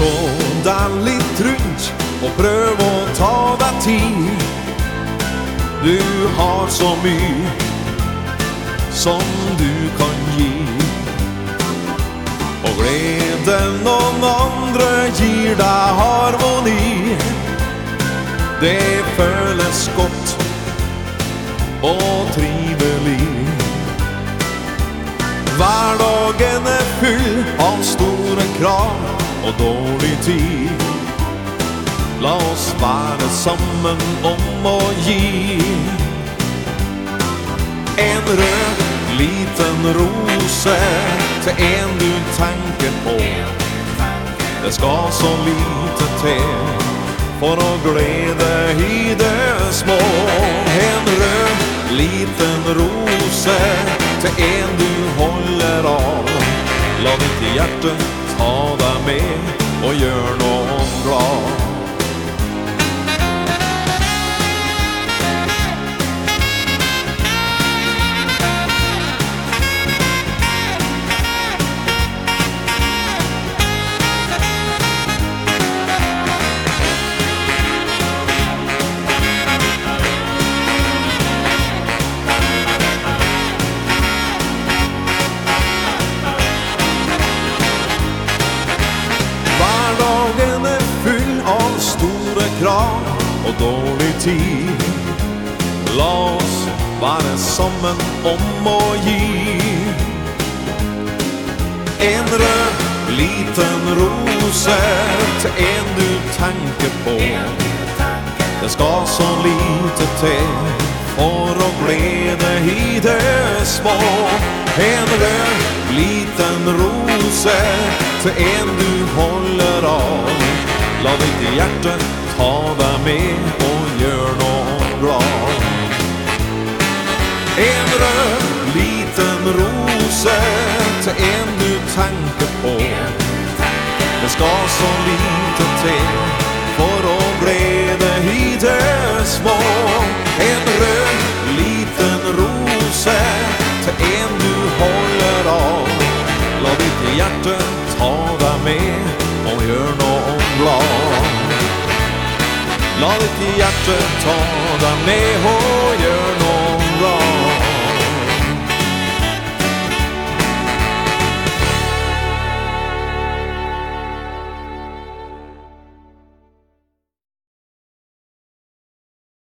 Så litt rundt og prøv å ta deg tid. Du har så mye som du kan gi. Og gleden noen andre gir deg harmoni. Det føles godt og trivelig. Hverdagen er full og dårlig tid. La oss være sammen om å gi. En rød liten rose til en du tenker på. Det skal så lite til for å glede i det små. En rød liten rose til en du holder av. La ditt hjerte ta med och gör någon glad. Store krav og dårlig tid. La oss som en om och gi. En röd liten rosett en du tenker på. Det ska så lite till för att å det i det små. En röd liten rosett en du håller av. La ditt hjärta ta deg med och gör noe glad. En röd liten rose en du tanke på. Det ska så lite till för att breda i det små. En röd liten rose en du håller av. La ditt hjärta ta deg med och gör noen glad. Ditt hjerte ta deg med og gjør noen